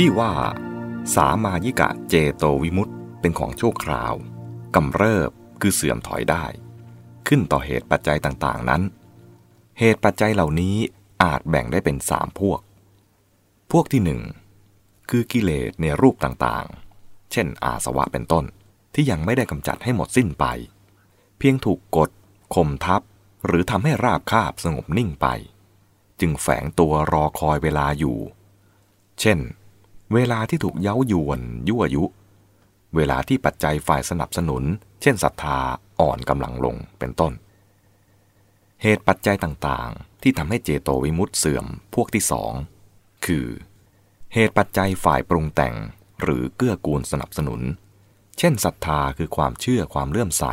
ที่ว่า สามายิกะเจโตวิมุตต์เป็นของชั่วคราวกำเริบคือเสื่อมถอยได้ ขึ้นต่อเหตุปัจจัยต่างๆนั้น เหตุปัจจัยเหล่านี้อาจแบ่งได้เป็นสามพวก พวกที่หนึ่งคือกิเลสในรูปต่างๆ เช่น อาสวะเป็นต้นที่ยังไม่ได้กำจัดให้หมดสิ้นไป เพียงถูกกดข่มทับ หรือทำให้ราบคาบสงบนิ่งไป จึงแฝงตัวรอคอยเวลาอยู่ เช่น เวลาที่ถูกเย้ายวน ยั่วยุ เวลาที่ปัจจัยฝ่ายสนับสนุน เช่นศรัทธาอ่อนกำลังลงเป็นต้น เหตุปัจจัยต่างๆ ที่ทำให้เจโตวิมุตต์เสื่อมพวกที่สองคือ เหตุปัจจัยฝ่ายปรุงแต่งหรือเกื้อกูลสนับสนุน เช่นศรัทธาคือความเชื่อความเลื่อมใส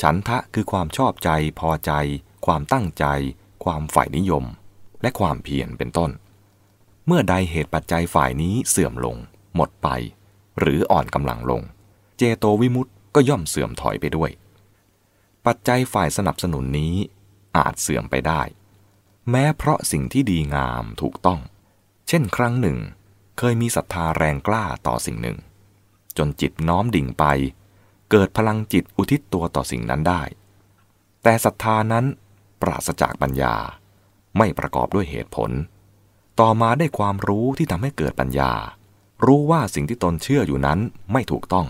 ฉันทะคือความชอบใจพอใจ ความตั้งใจ ความฝ่ายนิยม และความเพียรเป็นต้น เมื่อใดเหตุปัจจัยฝ่ายนี้เสื่อมลง หมดไป หรืออ่อนกำลังลง เจโตวิมุตต์ก็ย่อมเสื่อมถอยไปด้วย ปัจจัยฝ่ายสนับสนุนนี้อาจเสื่อมไปได้ แม้เพราะสิ่งที่ดีงามถูกต้อง เช่นครั้งหนึ่ง เคยมีศรัทธาแรงกล้าต่อสิ่งหนึ่ง จนจิตน้อมดิ่งไป เกิดพลังจิตอุทิศตัวต่อสิ่งนั้นได้ แต่ศรัทธานั้นปราศจากปัญญาไม่ประกอบด้วยเหตุผล ต่อมาได้ความรู้ที่ทำให้เกิดปัญญา รู้ว่าสิ่งที่ตนเชื่ออยู่นั้นไม่ถูกต้อง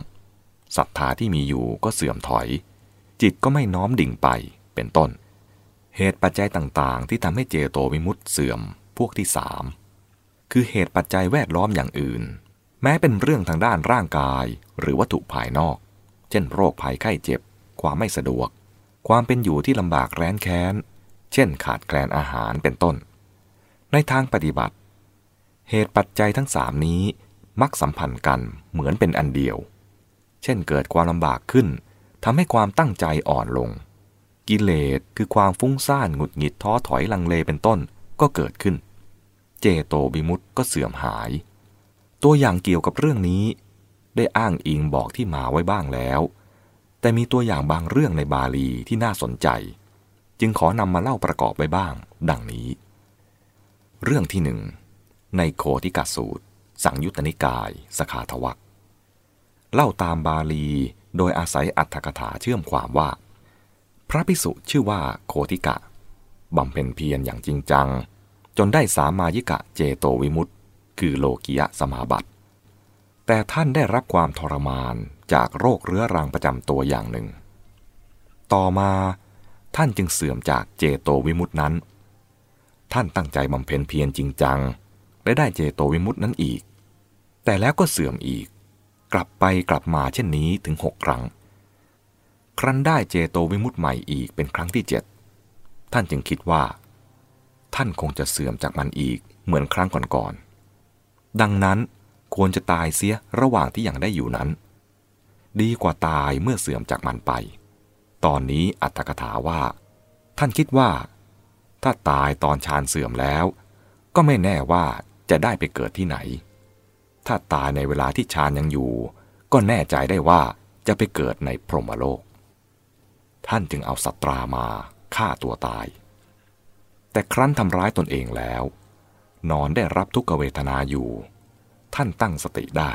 ศรัทธาที่มีอยู่ก็เสื่อมถอย จิตก็ไม่น้อมดิ่งไปเป็นต้น เหตุปัจจัยต่างๆ ที่ทำให้เจโตวิมุตต์เสื่อมพวกที่สามคือเหตุปัจจัยแวดล้อมอย่างอื่น แม้เป็นเรื่องทางด้านร่างกายหรือวัตถุภายนอก เช่น โรคภัยไข้เจ็บ ความไม่สะดวก ความเป็นอยู่ที่ลำบากแร้นแค้น เช่น ขาดแคลนอาหารเป็นต้น ในทางปฏิบัติ เหตุปัจจัยทั้งสามนี้มักสัมพันธ์กันเหมือนเป็นอันเดียว เช่นเกิดความลำบากขึ้นทำให้ความตั้งใจอ่อนลง กิเลสคือความฟุ้งซ่านหงุดหงิดท้อถอยลังเลเป็นต้นก็เกิดขึ้น เจโตบิมุตก็เสื่อมหาย ตัวอย่างเกี่ยวกับเรื่องนี้ ได้อ้างอิงบอกที่มาไว้บ้างแล้ว แต่มีตัวอย่างบางเรื่องในบาลีที่น่าสนใจ จึงขอนำมาเล่าประกอบไว้บ้าง ดังนี้ เรื่องที่หนึ่งในโคติกาสูตร สังยุตตนิกาย สขาทวักเล่าตามบาลีโดยอาศัยอัตถกถาเชื่อมความว่า พระพิสุชื่อว่าโคติกะบำเพ็ญเพียรอย่างจริงจัง จนได้สามายิกะเจโตวิมุตต์คือโลกิยะสมาบัติ แต่ท่านได้รับความทรมานจากโรคเรื้อรังประจำตัวอย่างหนึ่ง ต่อมาท่านจึงเสื่อมจากเจโตวิมุตต์นั้น ท่านตั้งใจบำเพ็ญเพียรจริงจัง และได้เจโตวิมุตต์นั้นอีก แต่แล้วก็เสื่อมอีก กลับไปกลับมาเช่นนี้ถึงหกครั้ง ครั้นได้เจโตวิมุตใหม่อีกเป็นครั้งที่เจ็ดท่านจึงคิดว่า ท่านคงจะเสื่อมจากมันอีกเหมือนครั้งก่อนๆดังนั้นควรจะตายเสียระหว่างที่ยังได้อยู่นั้น ดีกว่าตายเมื่อเสื่อมจากมันไป ตอนนี้อัตถกถาว่า ท่านคิดว่า ถ้าตายตอนฌานเสื่อมแล้ว ก็ไม่แน่ว่าจะได้ไปเกิดที่ไหน ถ้าตายในเวลาที่ฌานยังอยู่ ก็แน่ใจได้ว่าจะไปเกิดในพรหมโลก ท่านจึงเอาสัตรามาฆ่าตัวตาย แต่ครั้นทำร้ายตนเองแล้ว นอนได้รับทุกเวทนาอยู่ ท่านตั้งสติได้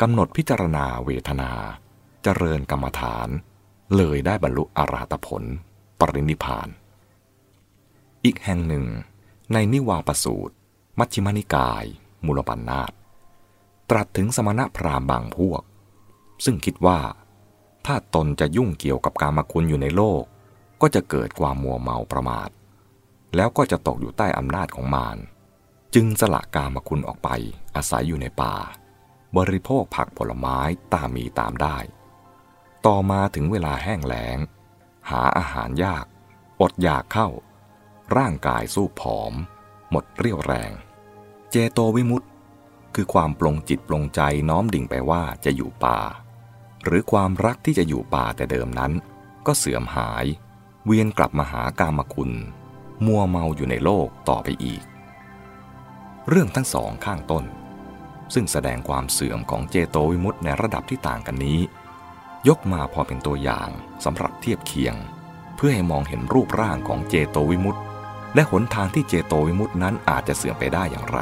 กำหนดพิจารณาเวทนาเจริญกรรมฐาน เลยได้บรรลุอรหัตผล ปรินิพาน อีกแห่งหนึ่ง ในนิวาปสูตร มัชฌิมานิกาย มูลปัญนาตตรัสถึงสมณะพราหมณ์บางพวก ซึ่งคิดว่า ถ้าตนจะยุ่งเกี่ยวกับการมาคุณอยู่ในโลก ก็จะเกิดความมัวเมาประมาท แล้วก็จะตกอยู่ใต้อำนาจของมารจึงสละกามคุณออกไปอาศัยอยู่ในป่า บริโภคผักผลไม้ตามมีตามได้ ต่อมาถึงเวลาแห้งแล้ง หาอาหารยาก อดอยากเข้า ร่างกายสู้ผอม หมดเรี่ยวแรง เจโตวิมุตต์คือความปลงจิตปลงใจน้อมดิ่งไปว่าจะอยู่ป่า หรือความรักที่จะอยู่ป่าแต่เดิมนั้น ก็เสื่อมหาย เวียนกลับมาหากามคุณ มัวเมาอยู่ในโลกต่อไปอีก เรื่องทั้งสองข้างต้น ซึ่งแสดงความเสื่อมของเจโตวิมุตต์ในระดับที่ต่างกันนี้ ยกมาพอเป็นตัวอย่างสำหรับเทียบเคียง เพื่อให้มองเห็นรูปร่างของเจโตวิมุตต์ และหนทางที่เจโตวิมุตต์นั้นอาจจะเสื่อมไปได้อย่างไร